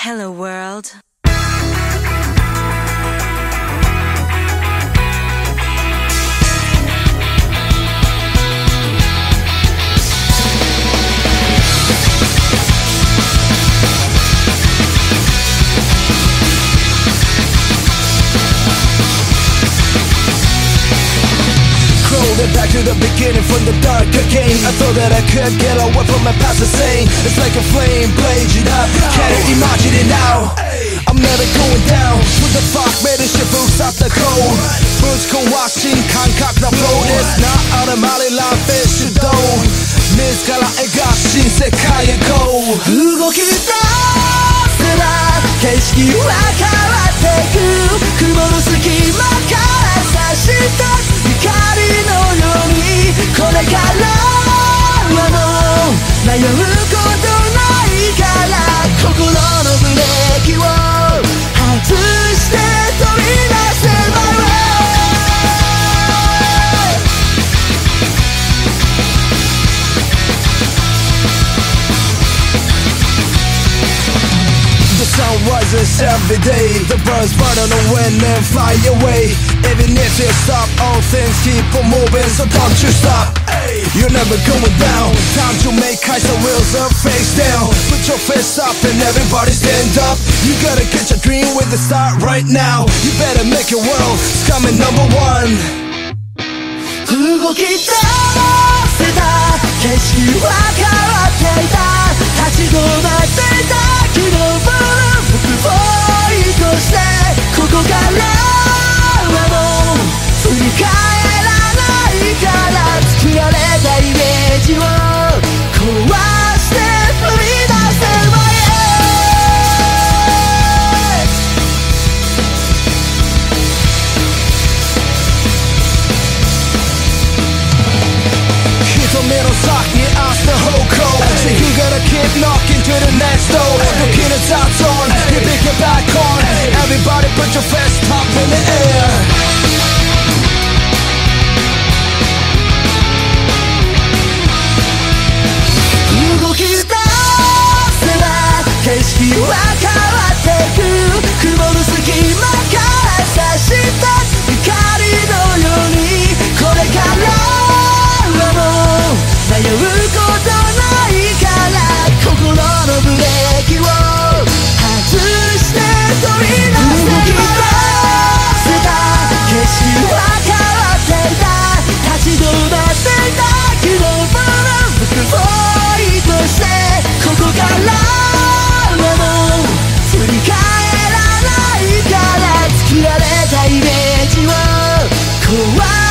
Hello World. Crawling back to the beginning from the dark again. I thought that I could get away from my past the same. It's like a flame blazing up. Can't imagine I'm never going down With the fuck made it shit boots up the cold Boots go washing 감각 나 flow It's not out of my life it's your dough自ら描新世界へ go 動き出せば景色は変 sun rises every day The birds burn on the wind and fly away Even if you stop, all things keep on moving So don't you stop You're never going down Time to make heights the wheels are face down Put your fist up and everybody stand up You gotta get your dream with the start right now You better make your world It's coming number one 動き出せ Gotta keep knocking to the next door. Looking at that on, you pick it back on. Everybody put your 怖い